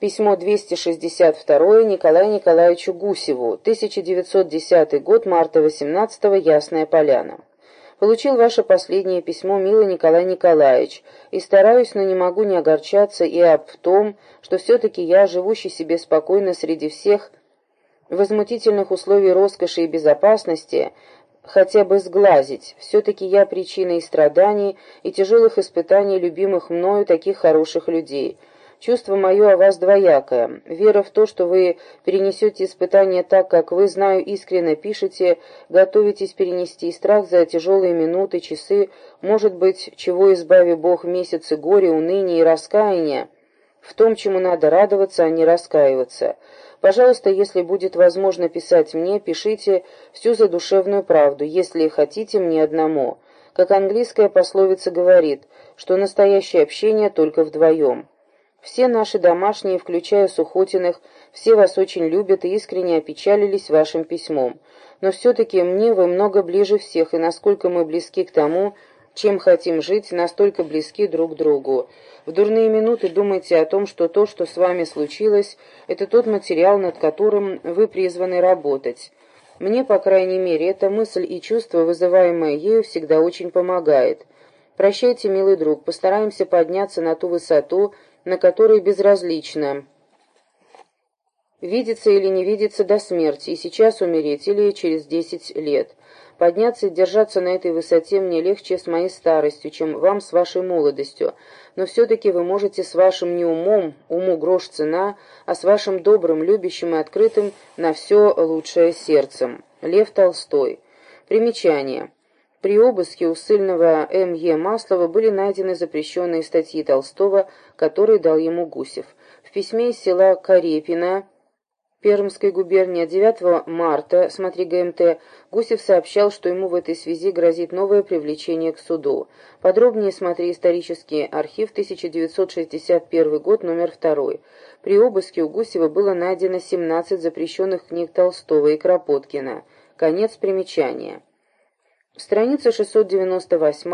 Письмо 262 Николаю Николаевичу Гусеву, 1910 год, марта 18 -го, Ясная Поляна. Получил ваше последнее письмо, милый Николай Николаевич, и стараюсь, но не могу не огорчаться и об том, что все-таки я, живущий себе спокойно среди всех возмутительных условий роскоши и безопасности, хотя бы сглазить. Все-таки я причиной страданий и тяжелых испытаний любимых мною таких хороших людей. Чувство мое о вас двоякое. Вера в то, что вы перенесете испытания так, как вы, знаю, искренне пишете, готовитесь перенести страх за тяжелые минуты, часы, может быть, чего избави Бог месяцы горя, уныния и раскаяния, в том, чему надо радоваться, а не раскаиваться. Пожалуйста, если будет возможно писать мне, пишите всю задушевную правду, если хотите мне одному. Как английская пословица говорит, что настоящее общение только вдвоем. Все наши домашние, включая Сухотиных, все вас очень любят и искренне опечалились вашим письмом. Но все-таки мне вы много ближе всех, и насколько мы близки к тому, чем хотим жить, настолько близки друг другу. В дурные минуты думайте о том, что то, что с вами случилось, это тот материал, над которым вы призваны работать. Мне, по крайней мере, эта мысль и чувство, вызываемое ею, всегда очень помогает. Прощайте, милый друг, постараемся подняться на ту высоту, на которой безразлично, видится или не видится до смерти, и сейчас умереть, или через десять лет. Подняться и держаться на этой высоте мне легче с моей старостью, чем вам с вашей молодостью, но все-таки вы можете с вашим не умом, уму грош цена, а с вашим добрым, любящим и открытым на все лучшее сердцем. Лев Толстой. Примечание. При обыске у ссыльного М.Е. Маслова были найдены запрещенные статьи Толстого, которые дал ему Гусев. В письме из села Карепина Пермской губернии 9 марта, смотри ГМТ, Гусев сообщал, что ему в этой связи грозит новое привлечение к суду. Подробнее смотри исторический архив, 1961 год, номер 2. При обыске у Гусева было найдено 17 запрещенных книг Толстого и Кропоткина. Конец примечания. Страница 698